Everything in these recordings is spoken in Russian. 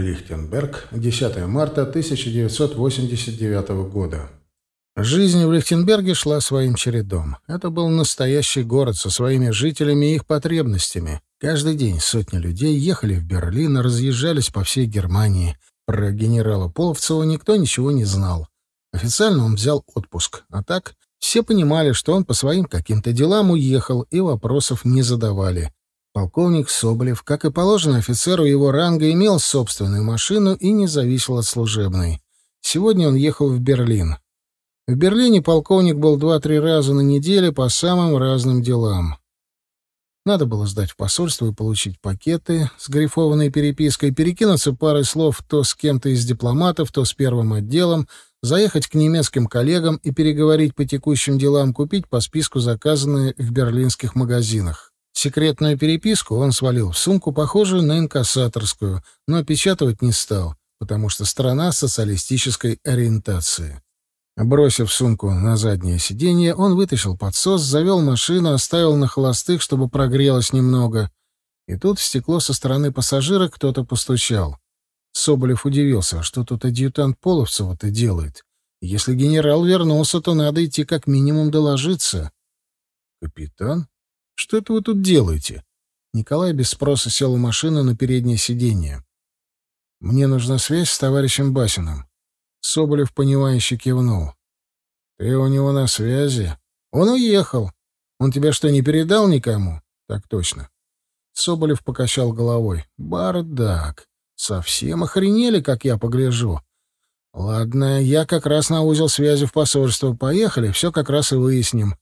Лихтенберг, 10 марта 1989 года. Жизнь в Лихтенберге шла своим чередом. Это был настоящий город со своими жителями и их потребностями. Каждый день сотни людей ехали в Берлин и разъезжались по всей Германии. Про генерала Половцева никто ничего не знал. Официально он взял отпуск, а так все понимали, что он по своим каким-то делам уехал и вопросов не задавали. Полковник Соболев, как и положено офицеру его ранга, имел собственную машину и не зависел от служебной. Сегодня он ехал в Берлин. В Берлине полковник был два-три раза на неделю по самым разным делам. Надо было сдать в посольство и получить пакеты с грифованной перепиской, перекинуться парой слов то с кем-то из дипломатов, то с первым отделом, заехать к немецким коллегам и переговорить по текущим делам, купить по списку заказанные в берлинских магазинах. Секретную переписку он свалил в сумку, похожую на инкассаторскую, но печатать не стал, потому что страна социалистической ориентации. Бросив сумку на заднее сиденье, он вытащил подсос, завел машину, оставил на холостых, чтобы прогрелось немного. И тут в стекло со стороны пассажира кто-то постучал. Соболев удивился, что тут адъютант Половцева-то делает. Если генерал вернулся, то надо идти как минимум доложиться. «Капитан?» Что это вы тут делаете?» Николай без спроса сел в машину на переднее сиденье. «Мне нужна связь с товарищем Басиным». Соболев, понимающе кивнул. «Ты у него на связи?» «Он уехал. Он тебя что, не передал никому?» «Так точно». Соболев покачал головой. «Бардак. Совсем охренели, как я погляжу. Ладно, я как раз на узел связи в посольство. Поехали, все как раз и выясним.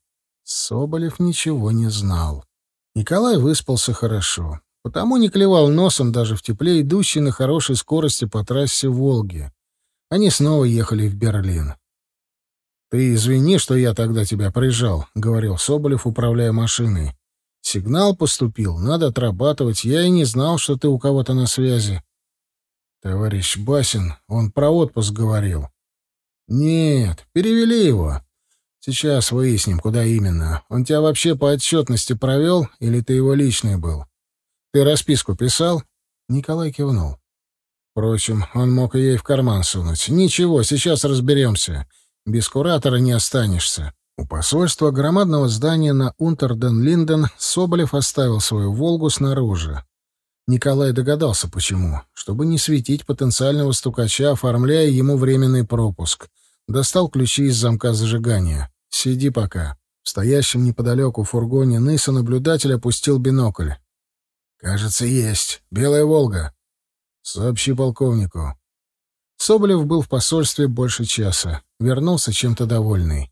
Соболев ничего не знал. Николай выспался хорошо, потому не клевал носом даже в тепле, идущей на хорошей скорости по трассе Волги. Они снова ехали в Берлин. «Ты извини, что я тогда тебя прижал», — говорил Соболев, управляя машиной. «Сигнал поступил, надо отрабатывать. Я и не знал, что ты у кого-то на связи». «Товарищ Басин, он про отпуск говорил». «Нет, перевели его. Сейчас выясним, куда именно. Он тебя вообще по отчетности провел, или ты его личный был? Ты расписку писал? Николай кивнул. Впрочем, он мог и ей в карман сунуть. Ничего, сейчас разберемся. Без куратора не останешься. У посольства громадного здания на Унтерден-Линден Соболев оставил свою «Волгу» снаружи. Николай догадался, почему. Чтобы не светить потенциального стукача, оформляя ему временный пропуск. Достал ключи из замка зажигания. «Сиди пока». В стоящем неподалеку фургоне Ныса наблюдатель опустил бинокль. «Кажется, есть. Белая Волга». «Сообщи полковнику». Соболев был в посольстве больше часа. Вернулся чем-то довольный.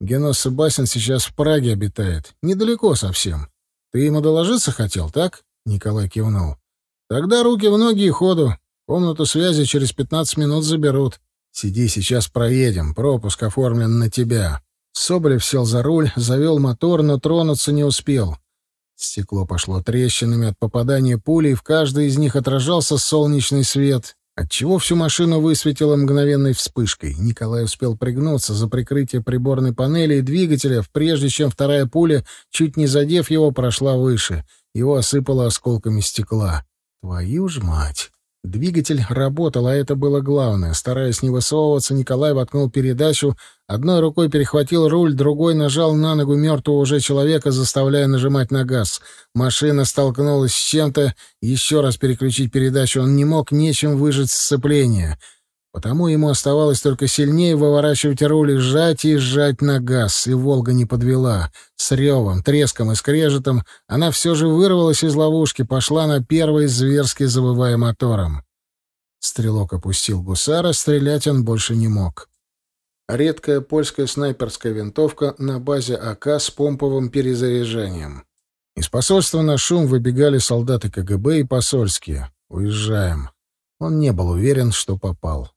Генос Себастьян сейчас в Праге обитает. Недалеко совсем. Ты ему доложиться хотел, так? Николай кивнул. Тогда руки в ноги и ходу. Комнату связи через пятнадцать минут заберут. Сиди, сейчас проедем. Пропуск оформлен на тебя. Соболев сел за руль, завел мотор, но тронуться не успел. Стекло пошло трещинами от попадания пули, и в каждой из них отражался солнечный свет, отчего всю машину высветило мгновенной вспышкой. Николай успел пригнуться за прикрытие приборной панели и двигателя, прежде чем вторая пуля, чуть не задев его, прошла выше. Его осыпало осколками стекла. «Твою ж мать!» Двигатель работал, а это было главное. Стараясь не высовываться, Николай воткнул передачу, одной рукой перехватил руль, другой нажал на ногу мертвого уже человека, заставляя нажимать на газ. Машина столкнулась с чем-то, еще раз переключить передачу он не мог, нечем выжать сцепление. Потому ему оставалось только сильнее выворачивать руль и сжать и сжать на газ, и «Волга» не подвела. С ревом, треском и скрежетом она все же вырвалась из ловушки, пошла на первый, зверски завывая мотором. Стрелок опустил гусара, стрелять он больше не мог. Редкая польская снайперская винтовка на базе АК с помповым перезаряжением. Из посольства на шум выбегали солдаты КГБ и посольские. «Уезжаем». Он не был уверен, что попал.